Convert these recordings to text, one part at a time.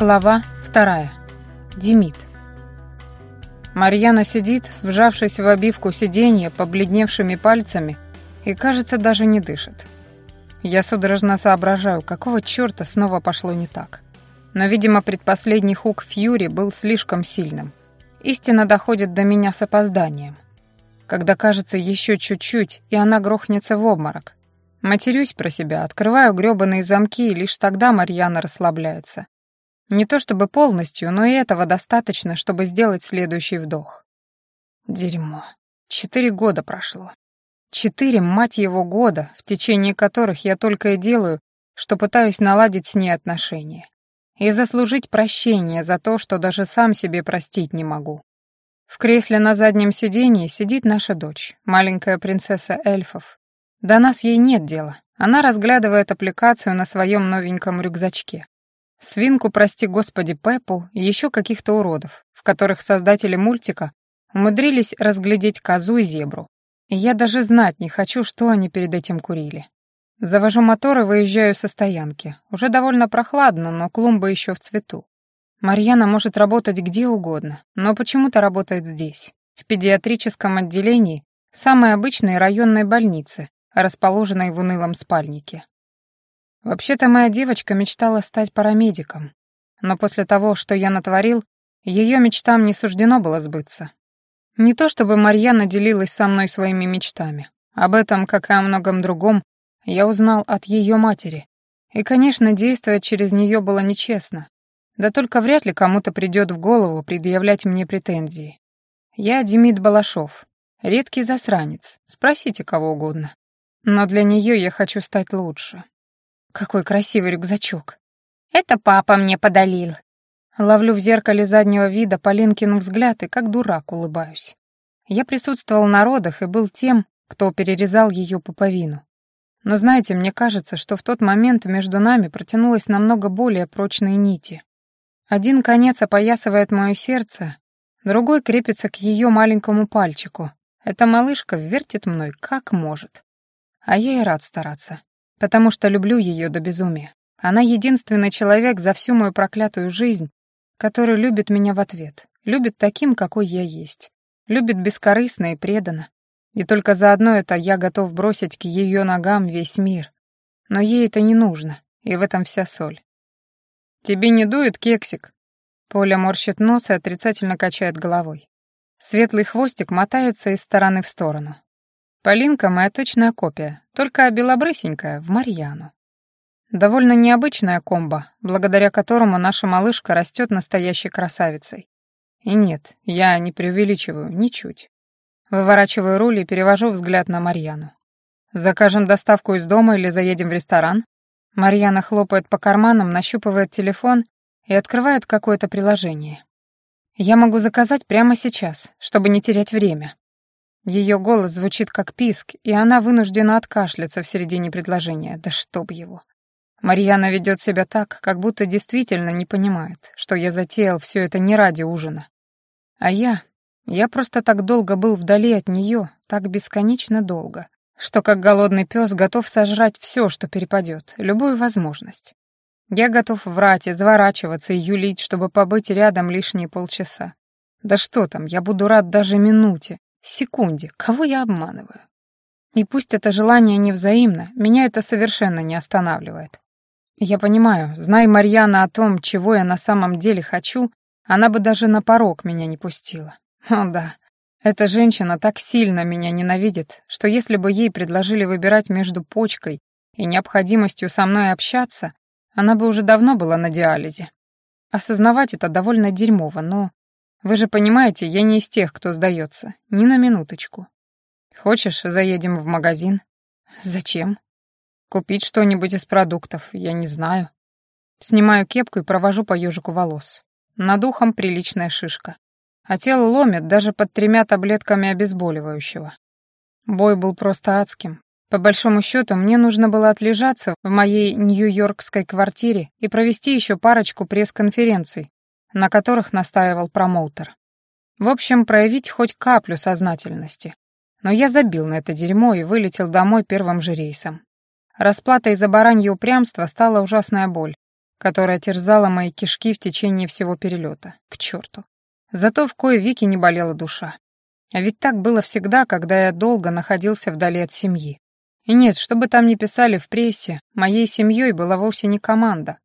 Глава вторая. Демид. Марьяна сидит, вжавшись в обивку сиденья побледневшими пальцами, и, кажется, даже не дышит. Я судорожно соображаю, какого чёрта снова пошло не так. Но, видимо, предпоследний хук Фьюри был слишком сильным. Истина доходит до меня с опозданием. Когда кажется еще чуть-чуть, и она грохнется в обморок. Матерюсь про себя, открываю грёбаные замки, и лишь тогда Марьяна расслабляется. Не то чтобы полностью, но и этого достаточно, чтобы сделать следующий вдох. Дерьмо. Четыре года прошло. Четыре, мать его, года, в течение которых я только и делаю, что пытаюсь наладить с ней отношения. И заслужить прощение за то, что даже сам себе простить не могу. В кресле на заднем сиденье сидит наша дочь, маленькая принцесса эльфов. До нас ей нет дела. Она разглядывает аппликацию на своем новеньком рюкзачке. Свинку, прости господи, Пеппу и еще каких-то уродов, в которых создатели мультика умудрились разглядеть козу и зебру. И я даже знать не хочу, что они перед этим курили. Завожу мотор и выезжаю со стоянки. Уже довольно прохладно, но клумба еще в цвету. Марьяна может работать где угодно, но почему-то работает здесь, в педиатрическом отделении самой обычной районной больницы, расположенной в унылом спальнике. Вообще-то моя девочка мечтала стать парамедиком, но после того, что я натворил, ее мечтам не суждено было сбыться. Не то чтобы Марьяна делилась со мной своими мечтами. Об этом, как и о многом другом, я узнал от ее матери. И, конечно, действовать через нее было нечестно. Да только вряд ли кому-то придет в голову предъявлять мне претензии. Я Демид Балашов, редкий засранец, спросите кого угодно. Но для нее я хочу стать лучше. Какой красивый рюкзачок. Это папа мне подарил. Ловлю в зеркале заднего вида Полинкин взгляд и как дурак улыбаюсь. Я присутствовал на родах и был тем, кто перерезал ее пуповину. Но знаете, мне кажется, что в тот момент между нами протянулось намного более прочные нити. Один конец опоясывает мое сердце, другой крепится к ее маленькому пальчику. Эта малышка вертит мной как может. А я и рад стараться потому что люблю ее до безумия. Она единственный человек за всю мою проклятую жизнь, который любит меня в ответ, любит таким, какой я есть, любит бескорыстно и преданно. И только за одно это я готов бросить к ее ногам весь мир. Но ей это не нужно, и в этом вся соль. «Тебе не дует, кексик?» Поля морщит нос и отрицательно качает головой. Светлый хвостик мотается из стороны в сторону. Полинка моя точная копия, только белобрысенькая, в Марьяну. Довольно необычная комба, благодаря которому наша малышка растет настоящей красавицей. И нет, я не преувеличиваю, ничуть. Выворачиваю руль и перевожу взгляд на Марьяну. «Закажем доставку из дома или заедем в ресторан?» Марьяна хлопает по карманам, нащупывает телефон и открывает какое-то приложение. «Я могу заказать прямо сейчас, чтобы не терять время». Ее голос звучит как писк, и она вынуждена откашляться в середине предложения. Да чтоб его. Марьяна ведет себя так, как будто действительно не понимает, что я затеял все это не ради ужина. А я... Я просто так долго был вдали от нее, так бесконечно долго, что как голодный пес готов сожрать все, что перепадет, любую возможность. Я готов врать, изворачиваться и юлить, чтобы побыть рядом лишние полчаса. Да что там, я буду рад даже минуте, Секунде, кого я обманываю? И пусть это желание невзаимно, меня это совершенно не останавливает. Я понимаю, зная Марьяна о том, чего я на самом деле хочу, она бы даже на порог меня не пустила. О да, эта женщина так сильно меня ненавидит, что если бы ей предложили выбирать между почкой и необходимостью со мной общаться, она бы уже давно была на диализе. Осознавать это довольно дерьмово, но вы же понимаете, я не из тех, кто сдается. Ни на минуточку. Хочешь, заедем в магазин? Зачем? Купить что-нибудь из продуктов, я не знаю. Снимаю кепку и провожу по ежику волос. Над ухом приличная шишка. А тело ломит даже под тремя таблетками обезболивающего. Бой был просто адским. По большому счету, мне нужно было отлежаться в моей нью-йоркской квартире и провести еще парочку пресс-конференций, на которых настаивал промоутер. В общем, проявить хоть каплю сознательности. Но я забил на это дерьмо и вылетел домой первым же рейсом. Расплатой за баранье упрямство стала ужасная боль, которая терзала мои кишки в течение всего перелета. К черту. Зато в кое веки не болела душа. А ведь так было всегда, когда я долго находился вдали от семьи. И нет, что бы там ни писали в прессе, моей семьей была вовсе не команда.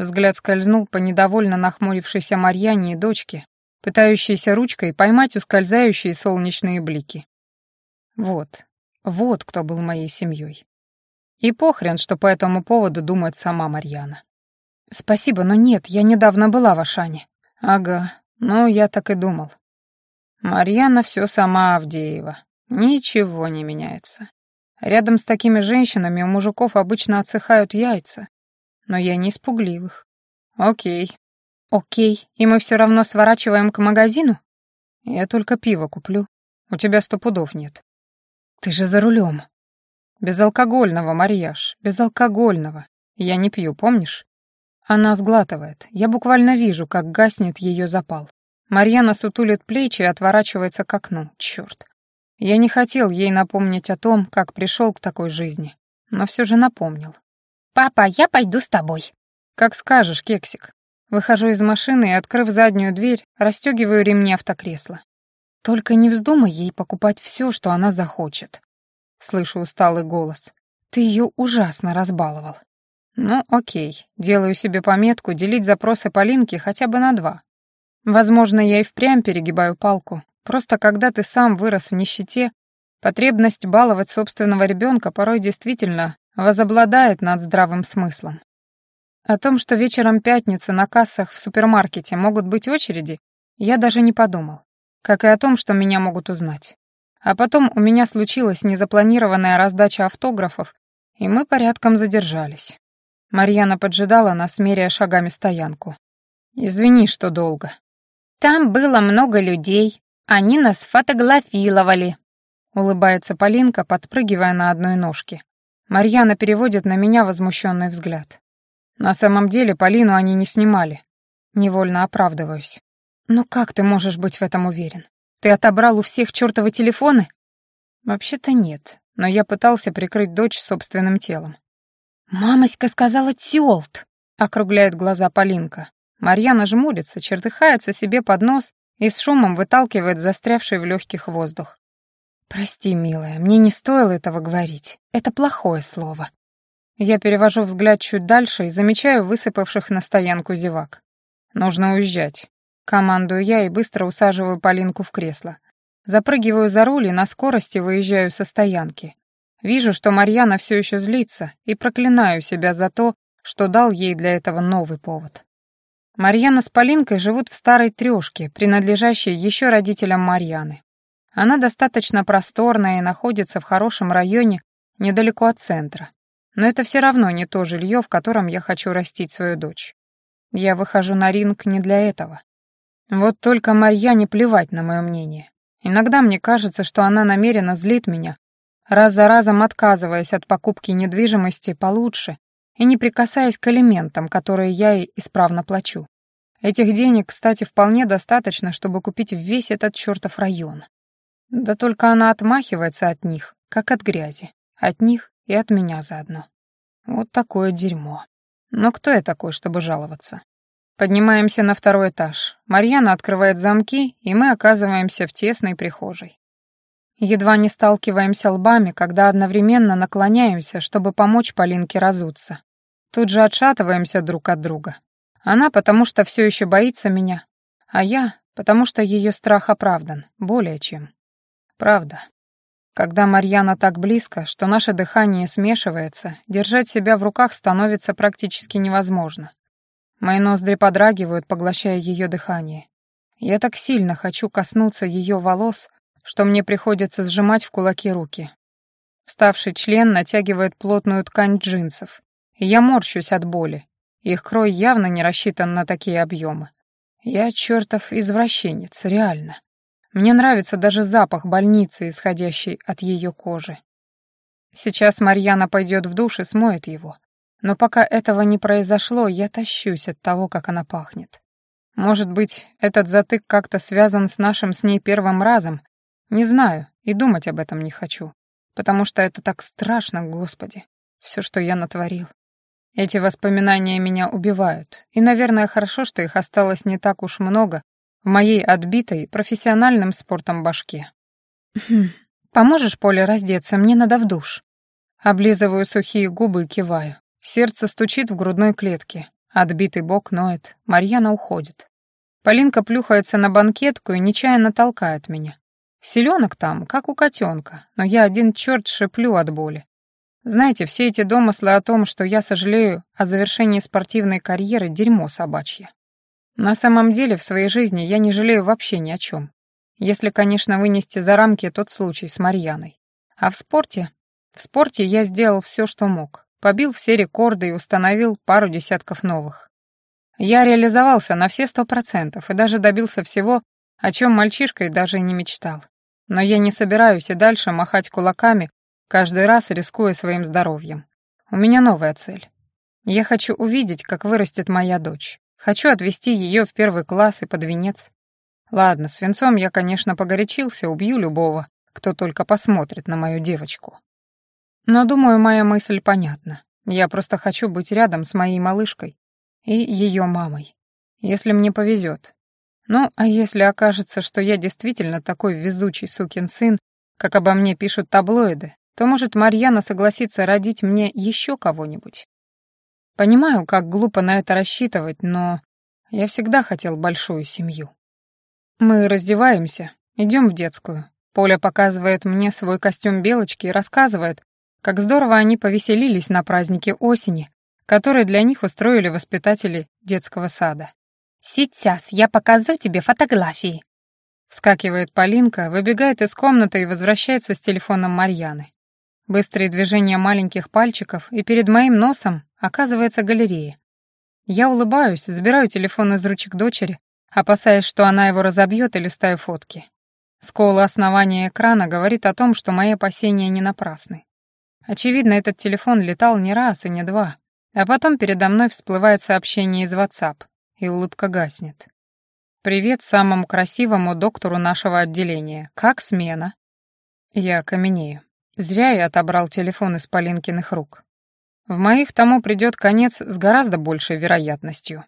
Взгляд скользнул по недовольно нахмурившейся Марьяне и дочке, пытающейся ручкой поймать ускользающие солнечные блики. Вот, вот кто был моей семьей. И похрен, что по этому поводу думает сама Марьяна. «Спасибо, но нет, я недавно была в Ашане». «Ага, ну я так и думал». Марьяна все сама Авдеева. Ничего не меняется. Рядом с такими женщинами у мужиков обычно отсыхают яйца. Но я не испугливых. Окей. Окей, и мы все равно сворачиваем к магазину? Я только пиво куплю. У тебя сто пудов нет. Ты же за рулем. Безалкогольного, Марьяш, безалкогольного. Я не пью, помнишь? Она сглатывает. Я буквально вижу, как гаснет ее запал. Марьяна сутулит плечи и отворачивается к окну. Черт. Я не хотел ей напомнить о том, как пришел к такой жизни, но все же напомнил. «Папа, я пойду с тобой». «Как скажешь, кексик». Выхожу из машины и, открыв заднюю дверь, расстегиваю ремни автокресла. Только не вздумай ей покупать все, что она захочет. Слышу усталый голос. Ты ее ужасно разбаловал. Ну, окей, делаю себе пометку делить запросы Полинки хотя бы на два. Возможно, я и впрямь перегибаю палку. Просто когда ты сам вырос в нищете, потребность баловать собственного ребенка порой действительно возобладает над здравым смыслом. О том, что вечером пятницы на кассах в супермаркете могут быть очереди, я даже не подумал как и о том, что меня могут узнать. А потом у меня случилась незапланированная раздача автографов, и мы порядком задержались. Марьяна поджидала нас, меряя шагами стоянку. «Извини, что долго». «Там было много людей. Они нас фотографировали», — улыбается Полинка, подпрыгивая на одной ножке. Марьяна переводит на меня возмущенный взгляд. На самом деле Полину они не снимали. Невольно оправдываюсь. «Ну как ты можешь быть в этом уверен? Ты отобрал у всех чертовы телефоны?» «Вообще-то нет, но я пытался прикрыть дочь собственным телом». «Мамоська сказала тёлт!» — округляет глаза Полинка. Марьяна жмурится, чертыхается себе под нос и с шумом выталкивает застрявший в легких воздух. «Прости, милая, мне не стоило этого говорить. Это плохое слово». Я перевожу взгляд чуть дальше и замечаю высыпавших на стоянку зевак. «Нужно уезжать. Командую я и быстро усаживаю Полинку в кресло. Запрыгиваю за руль и на скорости выезжаю со стоянки. Вижу, что Марьяна все еще злится, и проклинаю себя за то, что дал ей для этого новый повод. Марьяна с Полинкой живут в старой трёшке, принадлежащей еще родителям Марьяны. Она достаточно просторная и находится в хорошем районе, недалеко от центра. Но это все равно не то жилье, в котором я хочу растить свою дочь. Я выхожу на ринг не для этого. Вот только Марьяне плевать на мое мнение. Иногда мне кажется, что она намеренно злит меня, раз за разом отказываясь от покупки недвижимости получше и не прикасаясь к элементам, которые я ей исправно плачу. Этих денег, кстати, вполне достаточно, чтобы купить весь этот чертов район. Да только она отмахивается от них, как от грязи. От них и от меня заодно. Вот такое дерьмо. Но кто я такой, чтобы жаловаться? Поднимаемся на второй этаж. Марьяна открывает замки, и мы оказываемся в тесной прихожей. Едва не сталкиваемся лбами, когда одновременно наклоняемся, чтобы помочь Полинке разуться. Тут же отшатываемся друг от друга. Она потому что все еще боится меня, а я потому что ее страх оправдан, более чем. Правда. Когда Марьяна так близко, что наше дыхание смешивается, держать себя в руках становится практически невозможно. Мои ноздри подрагивают, поглощая ее дыхание. Я так сильно хочу коснуться ее волос, что мне приходится сжимать в кулаки руки. Вставший член натягивает плотную ткань джинсов, и я морщусь от боли. Их крой явно не рассчитан на такие объемы. Я чертов извращенец, реально. Мне нравится даже запах больницы, исходящий от ее кожи. Сейчас Марьяна пойдет в душ и смоет его. Но пока этого не произошло, я тащусь от того, как она пахнет. Может быть, этот затык как-то связан с нашим с ней первым разом? Не знаю, и думать об этом не хочу. Потому что это так страшно, Господи. Все, что я натворил. Эти воспоминания меня убивают, и, наверное, хорошо, что их осталось не так уж много в моей отбитой профессиональным спортом башке. «Хм, «Поможешь Поле раздеться? Мне надо в душ». Облизываю сухие губы и киваю. Сердце стучит в грудной клетке. Отбитый бок ноет. Марьяна уходит. Полинка плюхается на банкетку и нечаянно толкает меня. Селенок там, как у котенка, но я один черт шеплю от боли. Знаете, все эти домыслы о том, что я сожалею о завершении спортивной карьеры, дерьмо собачье. На самом деле в своей жизни я не жалею вообще ни о чем. Если, конечно, вынести за рамки тот случай с Марьяной. А в спорте? В спорте я сделал все, что мог. Побил все рекорды и установил пару десятков новых. Я реализовался на все сто процентов и даже добился всего, о чем мальчишкой даже и не мечтал. Но я не собираюсь и дальше махать кулаками, каждый раз рискуя своим здоровьем. У меня новая цель. Я хочу увидеть, как вырастет моя дочь. Хочу отвезти ее в первый класс и под венец. Ладно, с венцом я, конечно, погорячился, убью любого, кто только посмотрит на мою девочку. Но, думаю, моя мысль понятна. Я просто хочу быть рядом с моей малышкой и ее мамой, если мне повезет. Ну, а если окажется, что я действительно такой везучий сукин сын, как обо мне пишут таблоиды, то, может, Марьяна согласится родить мне еще кого-нибудь. Понимаю, как глупо на это рассчитывать, но я всегда хотел большую семью. Мы раздеваемся, идем в детскую. Поля показывает мне свой костюм белочки и рассказывает, как здорово они повеселились на празднике осени, который для них устроили воспитатели детского сада. «Сейчас я покажу тебе фотографии», Вскакивает Полинка, выбегает из комнаты и возвращается с телефоном Марьяны. Быстрые движения маленьких пальчиков, и перед моим носом оказывается галерея. Я улыбаюсь, забираю телефон из ручек дочери, опасаясь, что она его разобьет и листаю фотки. Скола основания экрана говорит о том, что мои опасения не напрасны. Очевидно, этот телефон летал не раз и не два, а потом передо мной всплывает сообщение из WhatsApp, и улыбка гаснет. «Привет самому красивому доктору нашего отделения. Как смена?» Я каменею. Зря я отобрал телефон из Полинкиных рук. В моих тому придет конец с гораздо большей вероятностью.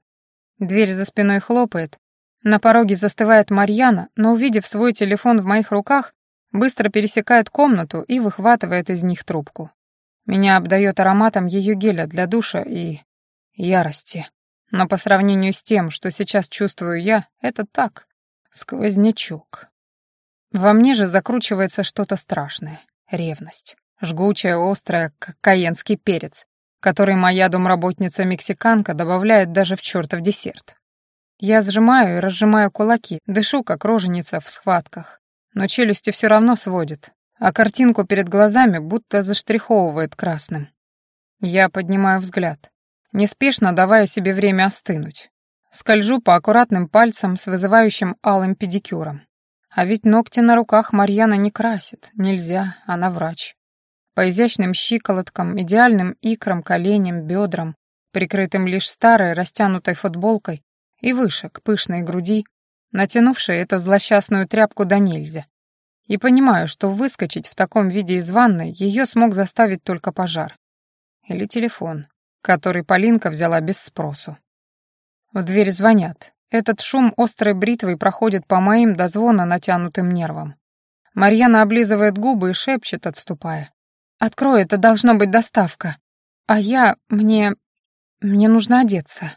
Дверь за спиной хлопает, на пороге застывает Марьяна, но, увидев свой телефон в моих руках, быстро пересекает комнату и выхватывает из них трубку. Меня обдает ароматом ее геля для душа и... ярости. Но по сравнению с тем, что сейчас чувствую я, это так, сквознячок. Во мне же закручивается что-то страшное. Ревность. Жгучая, острая, как каенский перец, который моя домработница-мексиканка добавляет даже в чертов десерт. Я сжимаю и разжимаю кулаки, дышу, как роженица в схватках. Но челюсти все равно сводит, а картинку перед глазами будто заштриховывает красным. Я поднимаю взгляд, неспешно давая себе время остынуть. Скольжу по аккуратным пальцам с вызывающим алым педикюром. А ведь ногти на руках Марьяна не красит, нельзя, она врач. По изящным щиколоткам, идеальным икрам, коленям, бедрам, прикрытым лишь старой растянутой футболкой, и выше, к пышной груди, натянувшей эту злосчастную тряпку до нельзя. И понимаю, что выскочить в таком виде из ванной ее смог заставить только пожар. Или телефон, который Полинка взяла без спросу. В дверь звонят. Этот шум острой бритвой проходит по моим до звона натянутым нервам. Марьяна облизывает губы и шепчет, отступая. «Открой, это должно быть доставка. А я... мне... мне нужно одеться».